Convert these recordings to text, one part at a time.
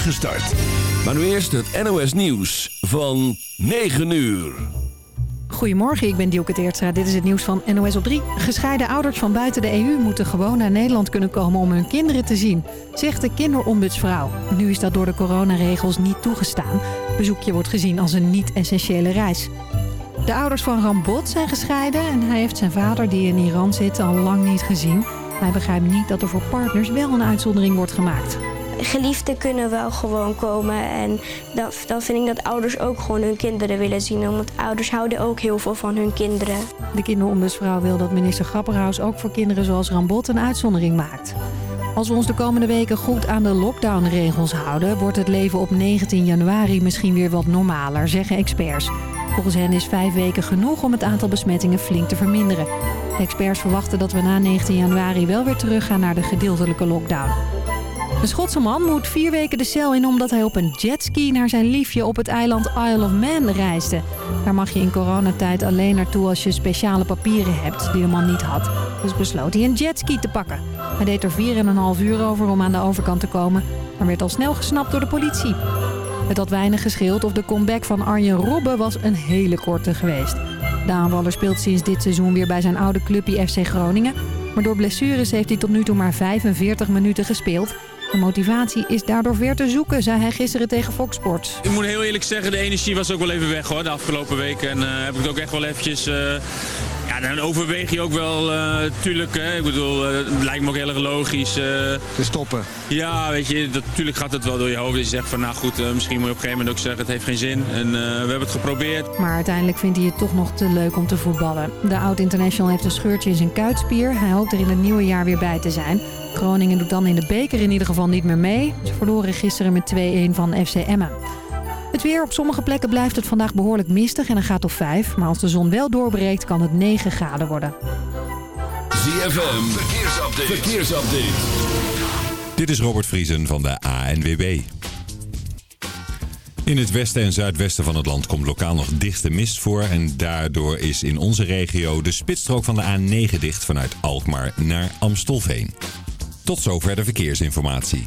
start. Maar nu eerst het NOS Nieuws van 9 uur. Goedemorgen, ik ben Dielke Teertstra. Dit is het nieuws van NOS op 3. Gescheiden ouders van buiten de EU moeten gewoon naar Nederland kunnen komen om hun kinderen te zien, zegt de kinderombudsvrouw. Nu is dat door de coronaregels niet toegestaan. Bezoekje wordt gezien als een niet-essentiële reis. De ouders van Rambot zijn gescheiden en hij heeft zijn vader die in Iran zit al lang niet gezien. Hij begrijpt niet dat er voor partners wel een uitzondering wordt gemaakt. Geliefden kunnen wel gewoon komen en dan, dan vind ik dat ouders ook gewoon hun kinderen willen zien. Want ouders houden ook heel veel van hun kinderen. De kinderombudsvrouw wil dat minister Grapperhaus ook voor kinderen zoals Rambot een uitzondering maakt. Als we ons de komende weken goed aan de lockdownregels houden... wordt het leven op 19 januari misschien weer wat normaler, zeggen experts. Volgens hen is vijf weken genoeg om het aantal besmettingen flink te verminderen. De experts verwachten dat we na 19 januari wel weer teruggaan naar de gedeeltelijke lockdown. Een Schotse man moet vier weken de cel in omdat hij op een jetski naar zijn liefje op het eiland Isle of Man reisde. Daar mag je in coronatijd alleen naartoe als je speciale papieren hebt die de man niet had. Dus besloot hij een jetski te pakken. Hij deed er 4,5 uur over om aan de overkant te komen, maar werd al snel gesnapt door de politie. Het had weinig gescheeld of de comeback van Arjen Robben was een hele korte geweest. De aanvaller speelt sinds dit seizoen weer bij zijn oude clubje FC Groningen. Maar door blessures heeft hij tot nu toe maar 45 minuten gespeeld. De motivatie is daardoor weer te zoeken, zei hij gisteren tegen Fox Sports. Ik moet heel eerlijk zeggen, de energie was ook wel even weg hoor, de afgelopen weken. En uh, heb ik het ook echt wel eventjes... Uh, ja, dan overweeg je ook wel, uh, tuurlijk, hè, ik bedoel, het lijkt me ook heel erg logisch. te stoppen. Ja, weet je, natuurlijk gaat het wel door je hoofd. Dat je zegt van, nou goed, misschien moet je op een gegeven moment ook zeggen, het heeft geen zin. En we hebben het geprobeerd. Maar uiteindelijk vindt hij het toch nog te leuk om te voetballen. De oud-international heeft een scheurtje in zijn kuitspier. Hij hoopt er in het nieuwe jaar weer bij te zijn. Groningen doet dan in de beker in ieder geval niet meer mee. Ze verloren gisteren met 2-1 van FC Emmen. Het weer. Op sommige plekken blijft het vandaag behoorlijk mistig en een gaat op 5. Maar als de zon wel doorbreekt kan het 9 graden worden. ZFM. Verkeersupdate. Verkeersupdate. Dit is Robert Vriesen van de ANWB. In het westen en zuidwesten van het land komt lokaal nog dichte mist voor. En daardoor is in onze regio de spitsstrook van de A9 dicht vanuit Alkmaar naar Amstelveen. Tot zover de verkeersinformatie.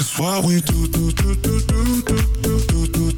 It's what we do, do, do, do, do, do, do, do, do.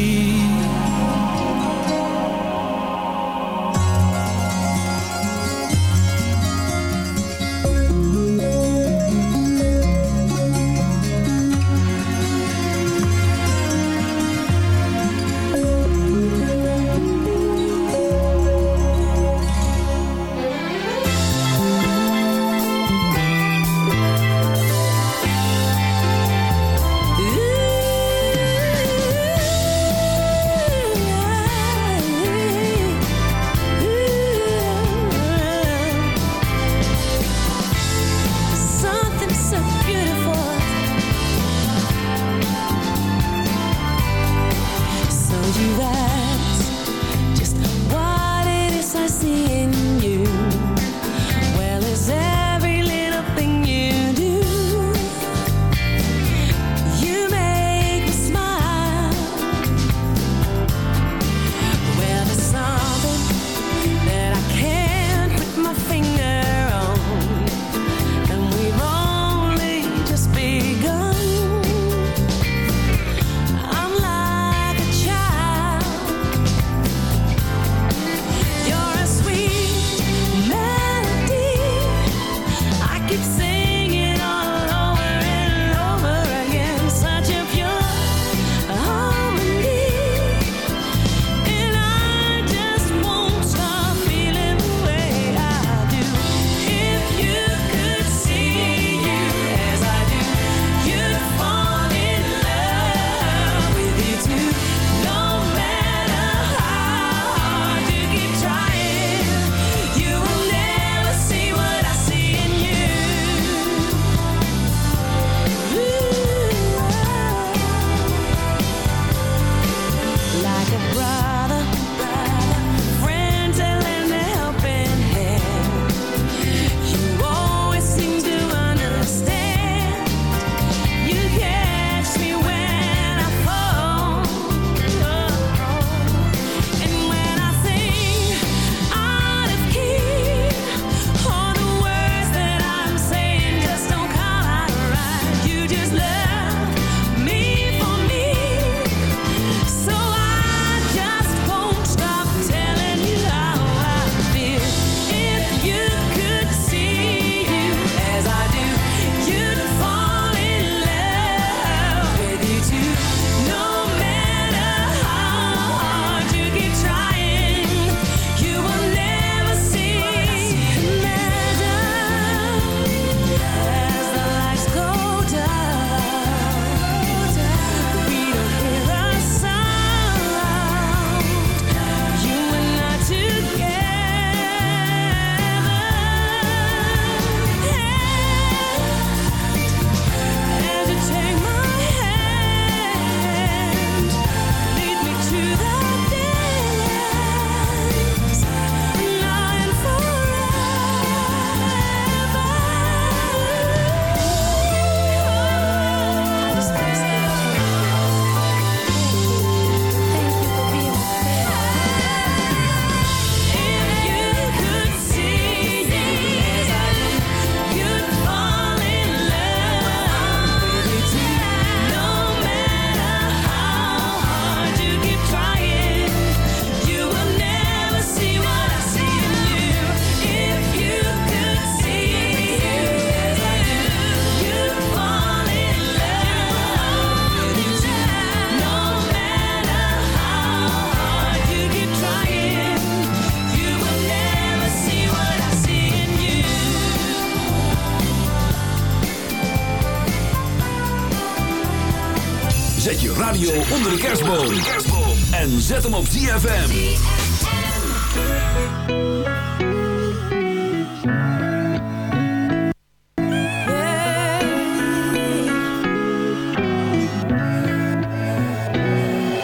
Zet hem op ZFM.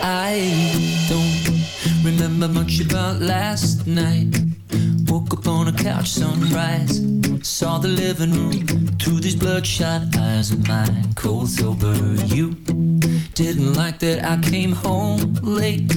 I don't remember much about last night. Woke up on a couch sunrise. Saw the living room through these bloodshot eyes of mine. Cold sober, you didn't like that I came home late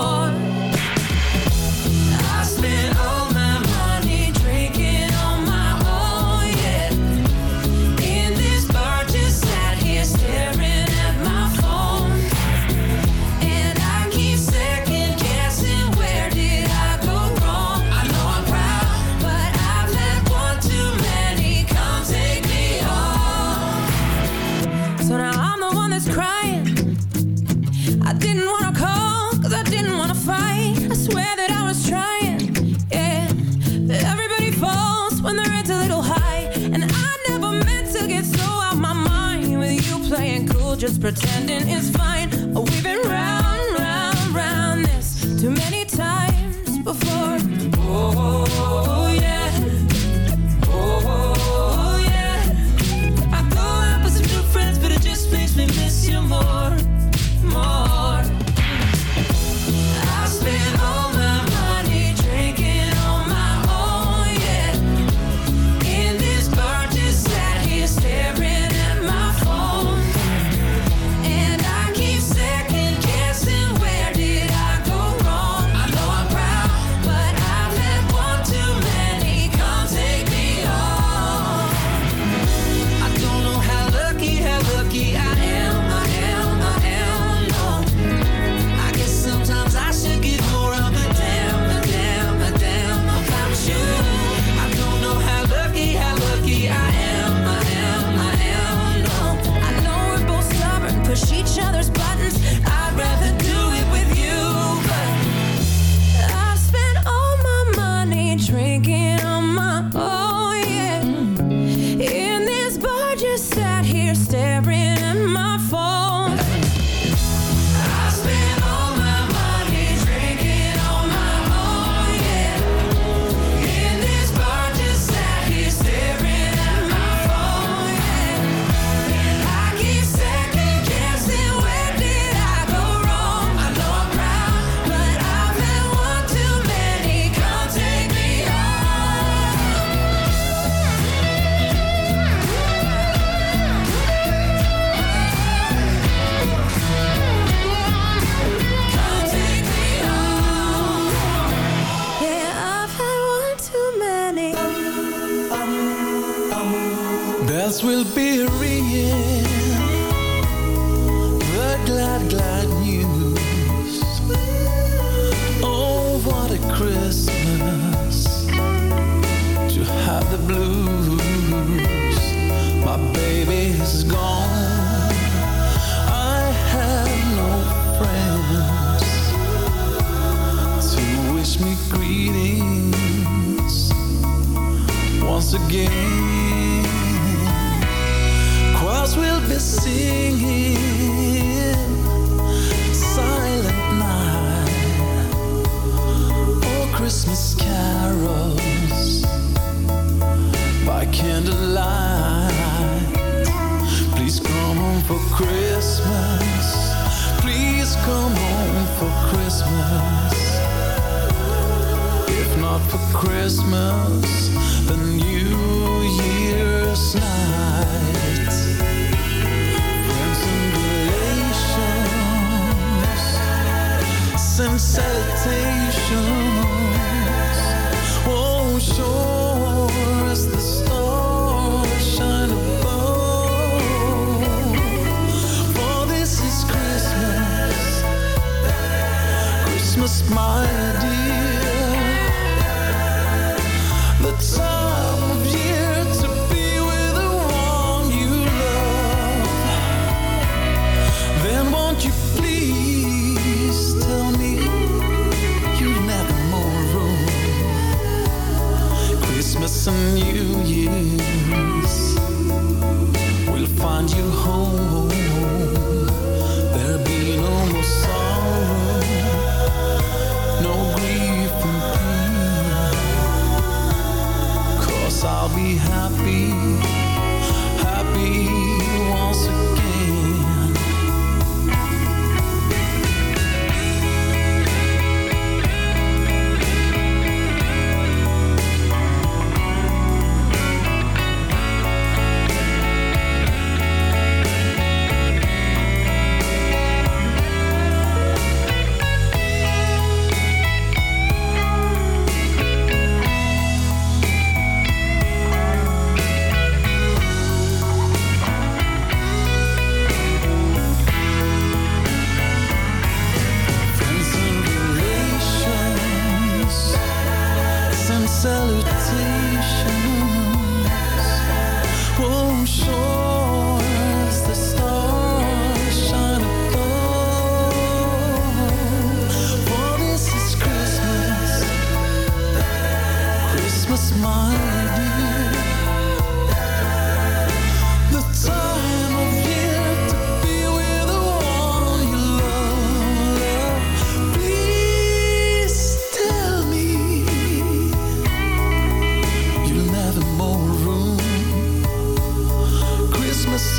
hard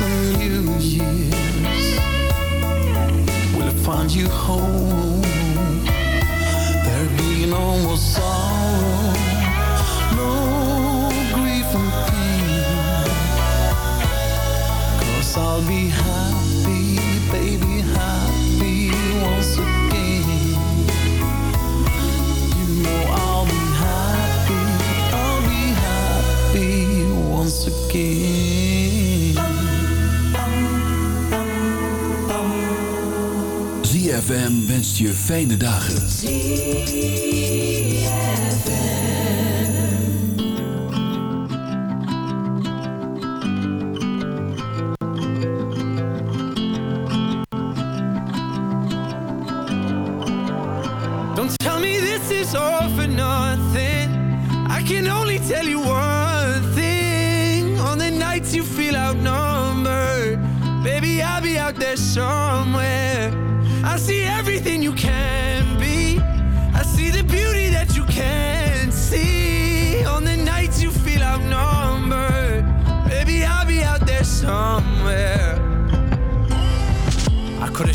And New Year's. Will find you home. There be no more sorrow, no grief and I'll be happy, baby, ZFM wenst je fijne dagen. Don't tell me this is all for nothing. I can only tell you one thing. On the nights you feel outnumbered, baby, I'll be out there somewhere.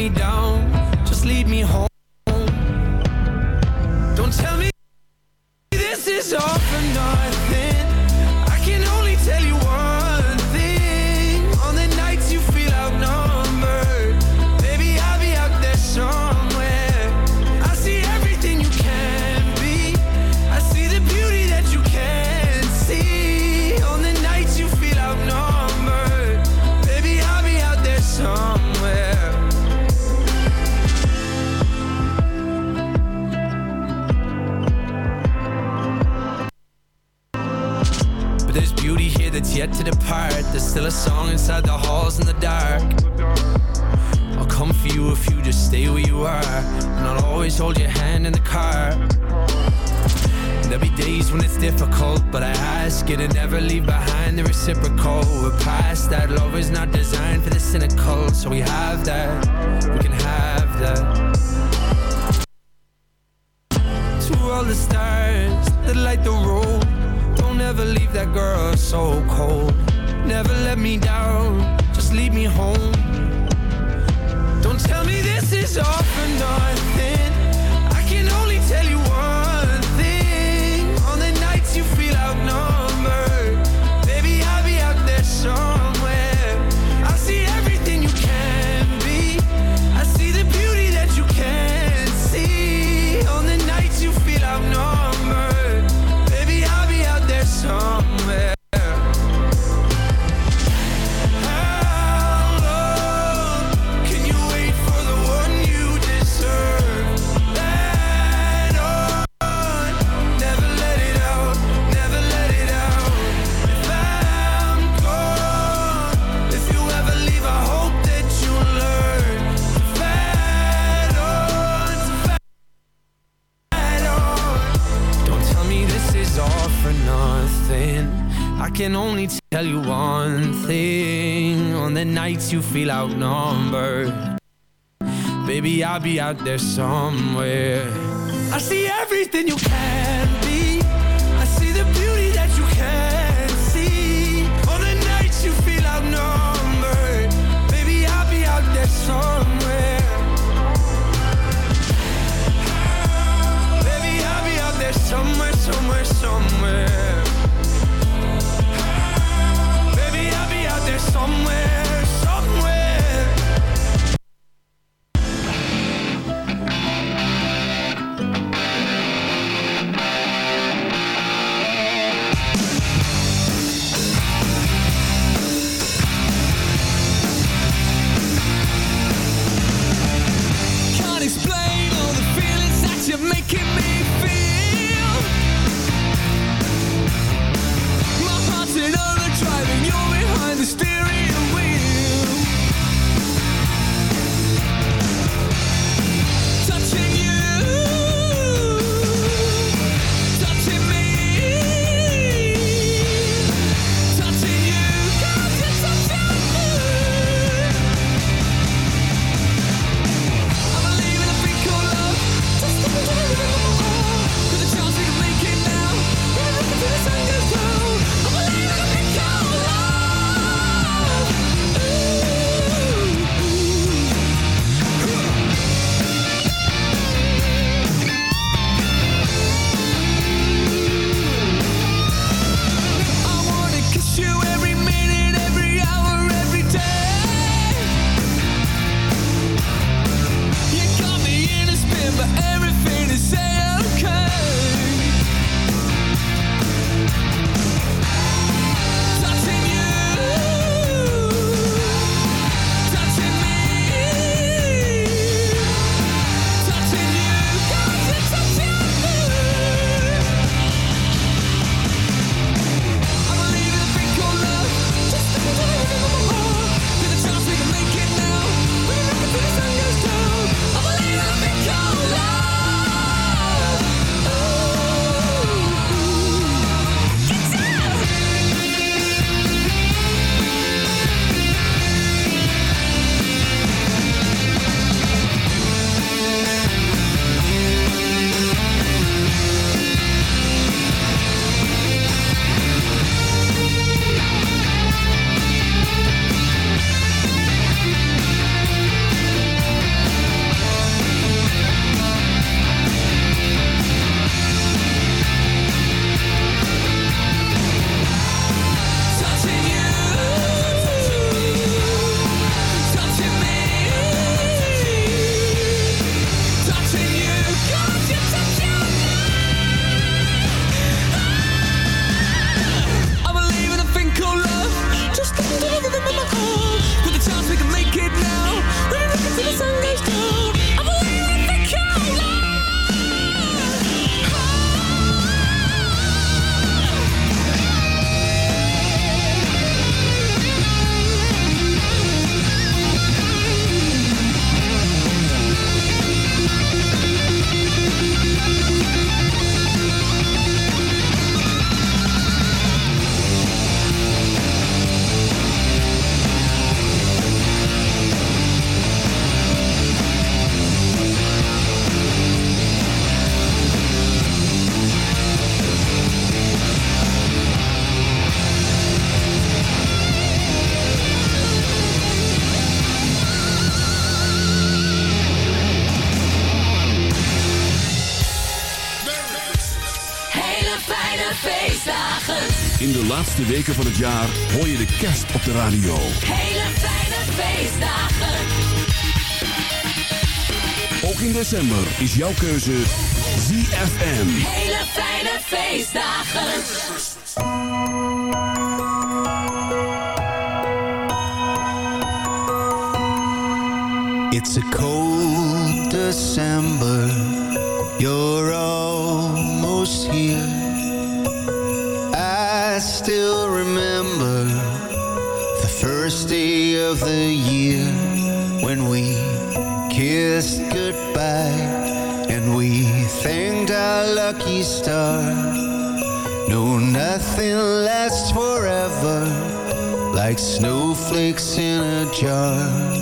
me down. nights you feel outnumbered. Baby, I'll be out there somewhere. I see everything you can be. laatste weken van het jaar hoor je de kerst op de radio. Hele fijne feestdagen. Ook in december is jouw keuze ZFM. Hele fijne feestdagen. It's a cold December. of the year when we kissed goodbye and we thanked our lucky star. No, nothing lasts forever like snowflakes in a jar.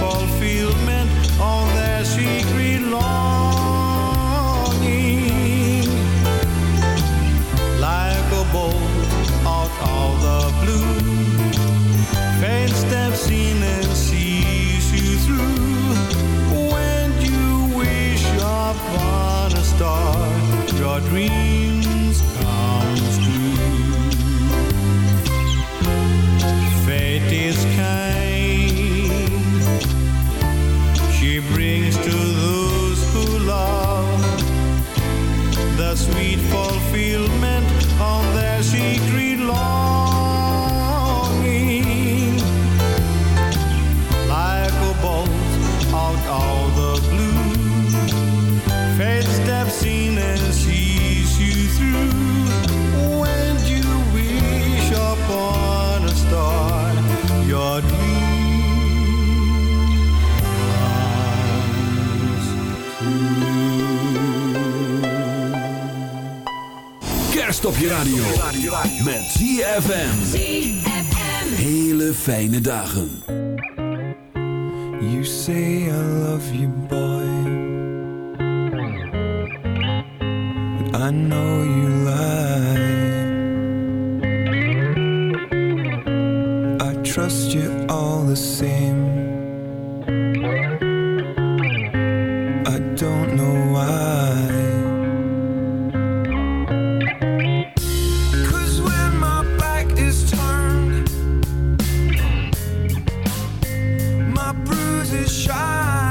fall je radio. Met ZFM. Hele fijne dagen. You say I love you my bruises shine.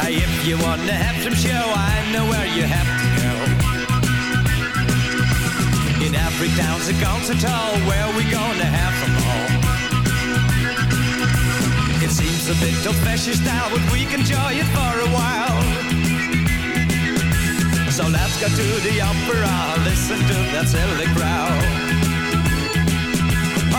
Hey, if you want to have some show, I know where you have Three towns a gone so tall, where are we gonna have them all? It seems a bit old fashioned style, but we can enjoy it for a while. So let's go to the opera, listen to that silly growl. Ha